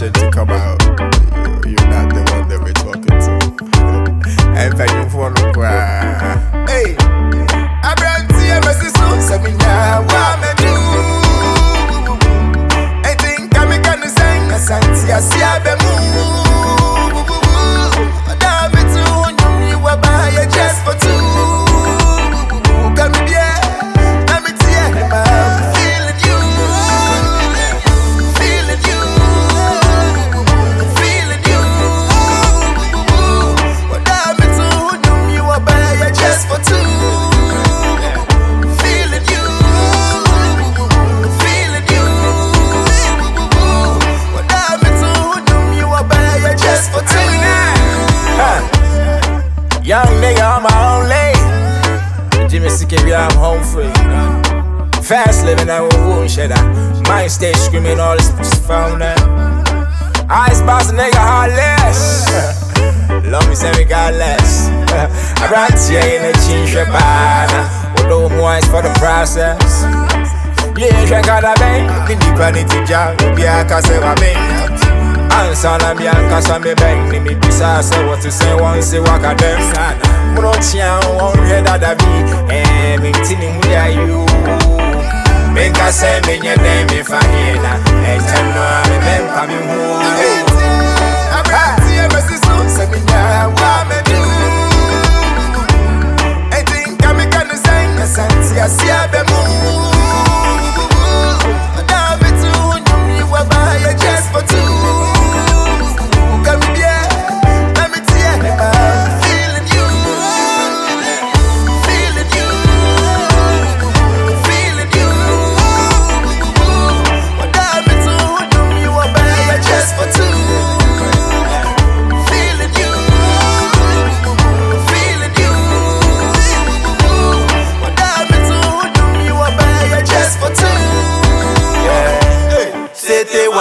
permission to come out. Jimmy Sikibia, I'm home free. Fast living, I will wound shed. Mind stay screaming all this phone. Eyes boss nigga heartless. Love me, say me got less. I brought you in a chin shabana. Although more is for the process. Yeah, drink out. The deeper need job. Be a case of a bang. Answer na mi ankasa mi ni mi bisa sɛ wɔte sɛ wɔn se waka dɛm mono kyea wɔn hwɛ dada bi ɛɛ menti ne mu ya yo menka sɛ menyɛ dɛn mefa heɛ na ɛkyɛm no a mebɛmpa me ho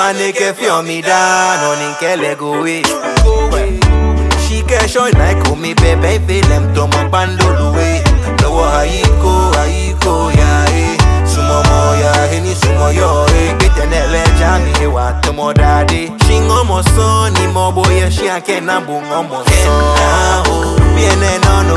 C'était one que fio mi da, non in che le we. She can show like oh me baby film to mo bando luwe. No haiko haiko ya eh. Sumo mo ya heni sumo yo eh. Kete ne le jami he wa to mo daddy. Shingo mo son ni mo boy she ake na son. Viene no